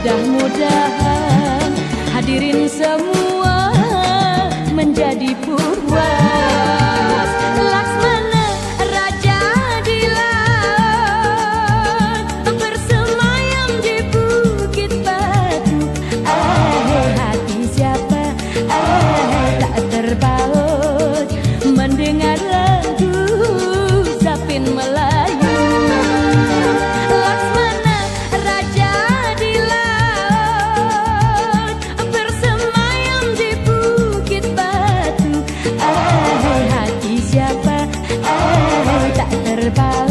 Mudah-mudahan hadirin semua menjadi puas by